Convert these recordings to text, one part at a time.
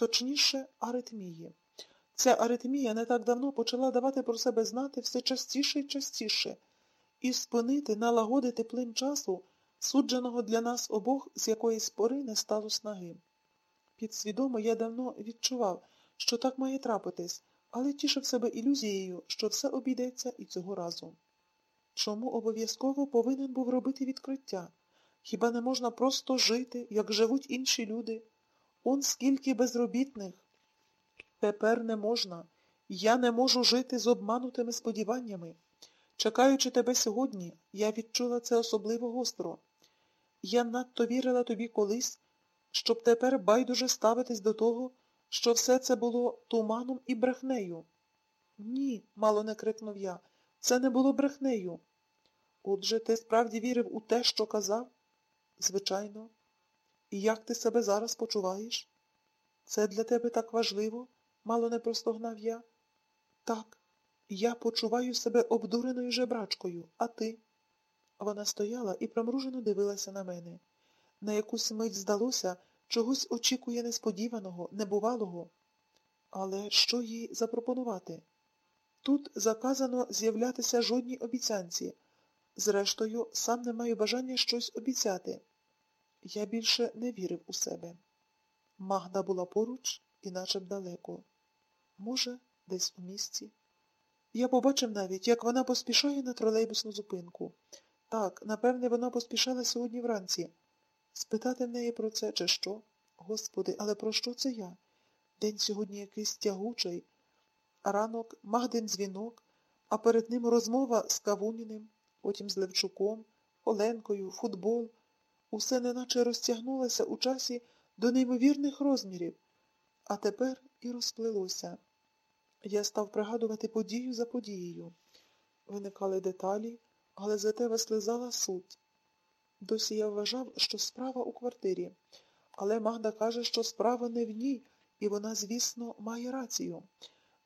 точніше, аритмії. Ця аритмія не так давно почала давати про себе знати все частіше і частіше, і спинити, налагодити плин часу, судженого для нас обох з якоїсь пори не стало снаги. Підсвідомо я давно відчував, що так має трапитись, але тішив себе ілюзією, що все обійдеться і цього разу. Чому обов'язково повинен був робити відкриття? Хіба не можна просто жити, як живуть інші люди? Он скільки безробітних. Тепер не можна. Я не можу жити з обманутими сподіваннями. Чекаючи тебе сьогодні, я відчула це особливо гостро. Я надто вірила тобі колись, щоб тепер байдуже ставитись до того, що все це було туманом і брехнею. Ні, мало не крикнув я, це не було брехнею. Отже, ти справді вірив у те, що казав? Звичайно. І як ти себе зараз почуваєш? Це для тебе так важливо? мало не простогнав я. Так, я почуваю себе обдуреною жебрачкою, а ти? Вона стояла і промружено дивилася на мене. На якусь мить здалося, чогось очікує несподіваного, небувалого. Але що їй запропонувати? Тут заказано з'являтися жодній обіцянці. Зрештою, сам не маю бажання щось обіцяти. Я більше не вірив у себе. Магда була поруч і наче б далеко. Може, десь у місці. Я побачив навіть, як вона поспішає на тролейбусну зупинку. Так, напевне, вона поспішала сьогодні вранці. Спитати в неї про це, чи що? Господи, але про що це я? День сьогодні якийсь тягучий, ранок Магдин дзвінок, а перед ним розмова з Кавуніним, потім з Левчуком, Оленкою, футбол. Усе неначе розтягнулося у часі до неймовірних розмірів, а тепер і розплилося. Я став пригадувати подію за подією. Виникали деталі, але зате вислизала суть. Досі я вважав, що справа у квартирі, але Магда каже, що справа не в ній, і вона, звісно, має рацію.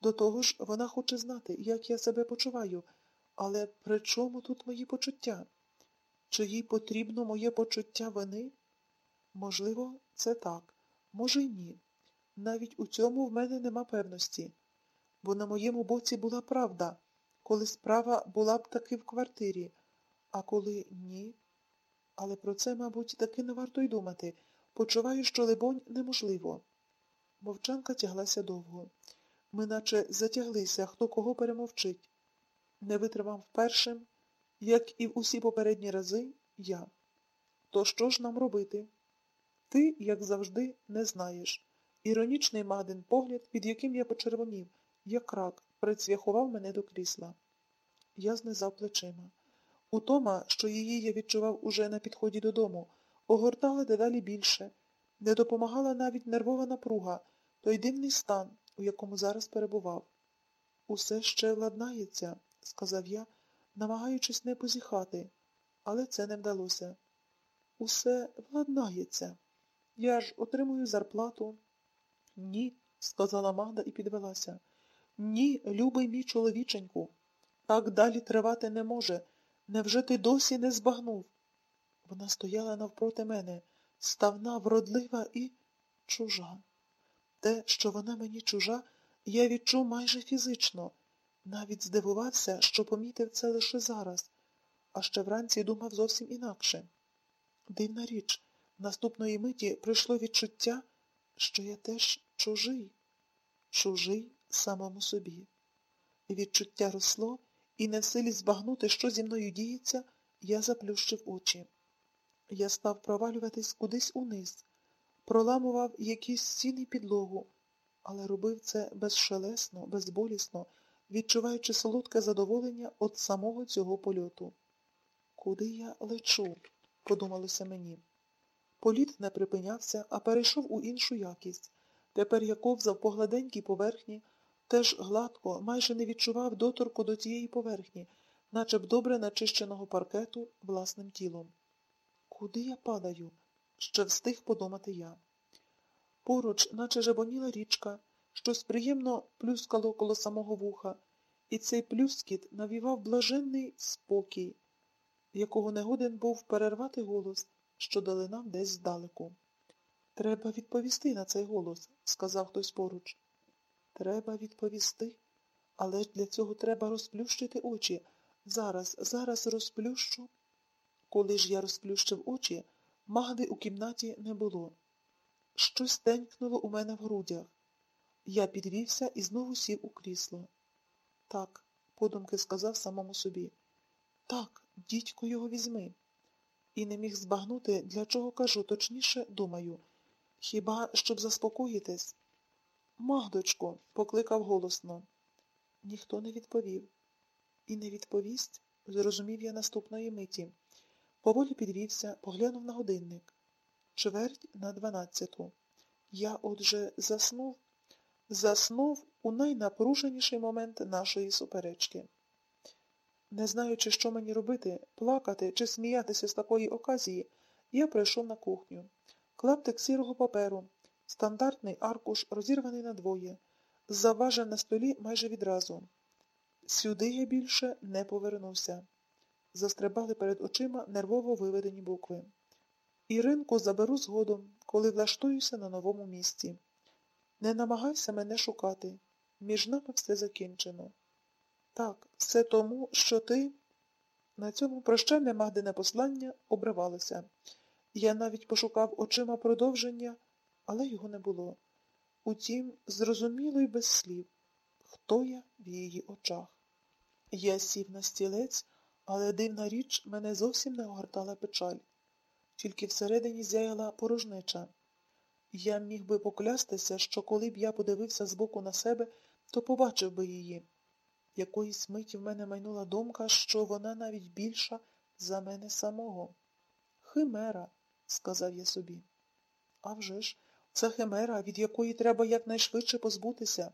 До того ж, вона хоче знати, як я себе почуваю, але при чому тут мої почуття? Чи їй потрібно моє почуття вини? Можливо, це так, може й ні. Навіть у цьому в мене нема певності, бо на моєму боці була правда, коли справа була б таки в квартирі, а коли ні. Але про це, мабуть, таки не варто й думати. Почуваю, що, либонь, неможливо. Мовчанка тяглася довго. Ми наче затяглися, хто кого перемовчить. Не витримав першим, як і в усі попередні рази, я. То що ж нам робити? Ти, як завжди, не знаєш. Іронічний Мадин погляд, під яким я почервонів, як рак, прицвяхував мене до крісла. Я знизав плечима. Утома, що її я відчував уже на підході додому, огортала дедалі більше, не допомагала навіть нервова напруга, той дивний стан, у якому зараз перебував. Усе ще владнається, сказав я, намагаючись не позіхати, але це не вдалося. Усе владнається. Я ж отримую зарплату. Ні, сказала Магда і підвелася. Ні, любий мій чоловіченьку. Так далі тривати не може. Невже ти досі не збагнув? Вона стояла навпроти мене, ставна, вродлива і чужа. Те, що вона мені чужа, я відчув майже фізично. Навіть здивувався, що помітив це лише зараз, а ще вранці думав зовсім інакше. Дивна річ, наступної миті прийшло відчуття, що я теж чужий, чужий самому собі. Відчуття росло, і не в силі збагнути, що зі мною діється, я заплющив очі. Я став провалюватись кудись униз, проламував якісь стіни підлогу, але робив це безшелесно, безболісно, відчуваючи солодке задоволення від самого цього польоту. Куди я лечу? подумалося мені. Політ не припинявся, а перейшов у іншу якість. Тепер я ковзав по гладенькій поверхні, теж гладко, майже не відчував доторку до тієї поверхні, наче б добре начищеного паркету власним тілом. Куди я падаю? Ще встиг подумати я. Поруч, наче жабоніла річка, щось приємно плюскало коло самого вуха, і цей плюскіт навівав блаженний спокій, якого не годен був перервати голос, що долинав десь здалеку. Треба відповісти на цей голос, сказав хтось поруч. Треба відповісти, але ж для цього треба розплющити очі. Зараз, зараз розплющу. Коли ж я розплющив очі, Магди у кімнаті не було. Щось тенькнуло у мене в грудях. Я підвівся і знову сів у крісло. Так, подумки сказав самому собі. Так, дідько його візьми. І не міг збагнути, для чого кажу, точніше, думаю. Хіба щоб заспокоїтись? Магдочко, покликав голосно. Ніхто не відповів. І не відповість, зрозумів я наступної миті. Поволі підвівся, поглянув на годинник. Чверть на дванадцяту. Я, отже, заснув, заснув у найнапруженіший момент нашої суперечки. Не знаючи, що мені робити, плакати чи сміятися з такої оказії, я прийшов на кухню. Клаптик сірого паперу, стандартний аркуш, розірваний надвоє, заважен на столі майже відразу. Сюди я більше не повернувся. Застрибали перед очима нервово виведені букви. Іринку заберу згодом, коли влаштуюся на новому місці. Не намагайся мене шукати. Між нами все закінчено. Так, все тому, що ти. На цьому прощальне Магдине послання обривалося. Я навіть пошукав очима продовження, але його не було. Утім, зрозуміло й без слів, хто я в її очах. Я сів на стілець, але дивна річ мене зовсім не огортала печаль. Тільки всередині зяяла порожнеча. Я міг би поклястися, що коли б я подивився збоку на себе, то побачив би її. Якоїсь миті в мене майнула думка, що вона навіть більша за мене самого. Химера, сказав я собі. А вже ж, це химера, від якої треба якнайшвидше позбутися.